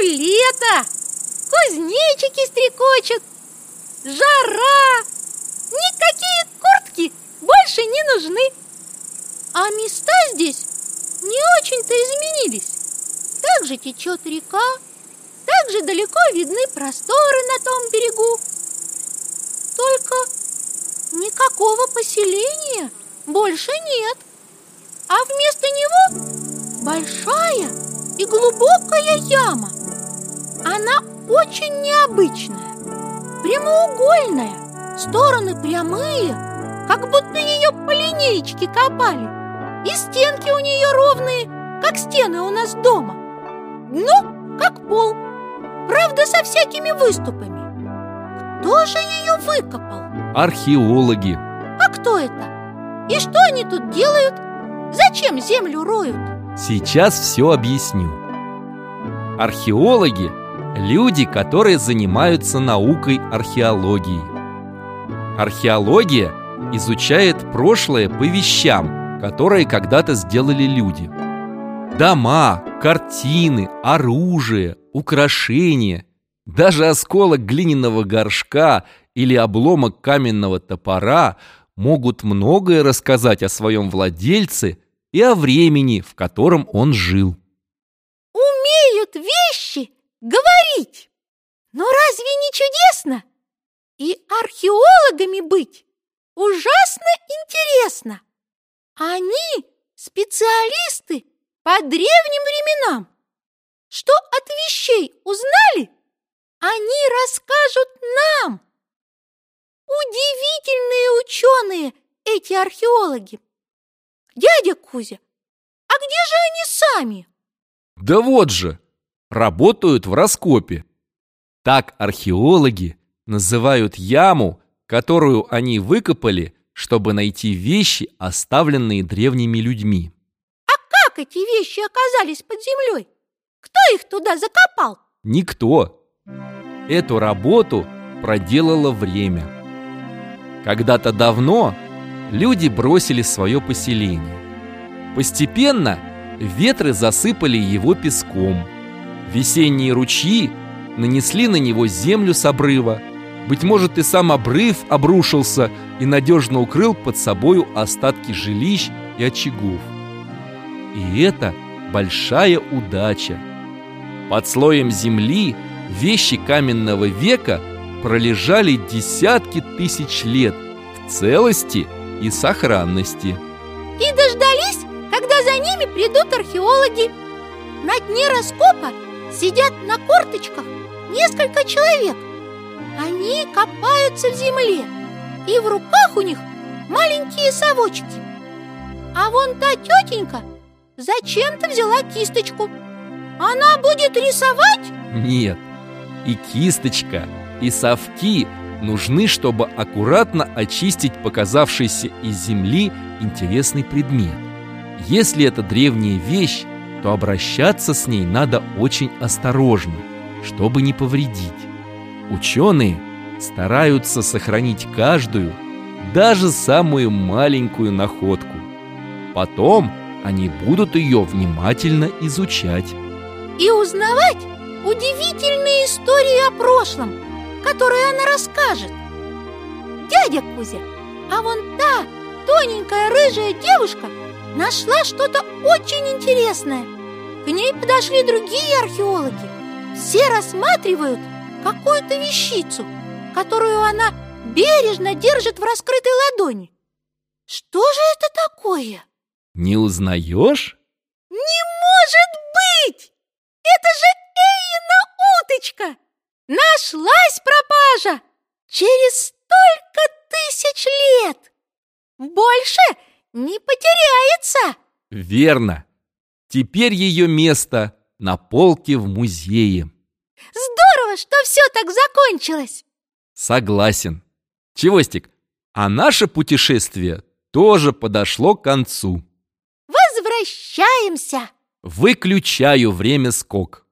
лето, кузнечики стрекочут, жара. Никакие куртки больше не нужны. А места здесь не очень-то изменились. Так же течет река, так же далеко видны просторы на том берегу. Только никакого поселения больше нет. А вместо него большая и глубокая яма. Она очень необычная, прямоугольная, стороны прямые, как будто ее по линеечке копали. И стенки у нее ровные, как стены у нас дома. Дно, как пол, правда, со всякими выступами. Кто же ее выкопал? Археологи. А кто это? И что они тут делают? Зачем землю роют? Сейчас все объясню. Археологи – люди, которые занимаются наукой археологии. Археология изучает прошлое по вещам, которые когда-то сделали люди. Дома, картины, оружие, украшения, даже осколок глиняного горшка или обломок каменного топора могут многое рассказать о своем владельце и о времени, в котором он жил умеют вещи говорить. Но разве не чудесно? И археологами быть ужасно интересно. Они специалисты по древним временам. Что от вещей узнали, они расскажут нам. Удивительные ученые эти археологи. Дядя Кузя, а где же они сами? Да вот же, работают в раскопе. Так археологи называют яму, которую они выкопали, чтобы найти вещи, оставленные древними людьми. А как эти вещи оказались под землей? Кто их туда закопал? Никто. Эту работу проделало время. Когда-то давно люди бросили свое поселение. Постепенно Ветры засыпали его песком. Весенние ручьи нанесли на него землю с обрыва. Быть может, и сам обрыв обрушился и надежно укрыл под собою остатки жилищ и очагов. И это большая удача. Под слоем земли вещи каменного века пролежали десятки тысяч лет в целости и сохранности. И дождались за ними придут археологи. На дне раскопа сидят на корточках несколько человек. Они копаются в земле, и в руках у них маленькие совочки. А вон та тетенька зачем-то взяла кисточку. Она будет рисовать? Нет, и кисточка, и совки нужны, чтобы аккуратно очистить показавшийся из земли интересный предмет. Если это древняя вещь, то обращаться с ней надо очень осторожно, чтобы не повредить. Ученые стараются сохранить каждую, даже самую маленькую находку. Потом они будут ее внимательно изучать. И узнавать удивительные истории о прошлом, которые она расскажет. Дядя Кузя, а вон та тоненькая рыжая девушка – нашла что-то очень интересное. К ней подошли другие археологи. Все рассматривают какую-то вещицу, которую она бережно держит в раскрытой ладони. Что же это такое? Не узнаешь? Не может быть! Это же Эйна уточка! Нашлась пропажа! Через столько тысяч лет! Больше не потеряется! Верно! Теперь ее место на полке в музее. Здорово, что все так закончилось! Согласен. Чевостик, а наше путешествие тоже подошло к концу. Возвращаемся! Выключаю время скок.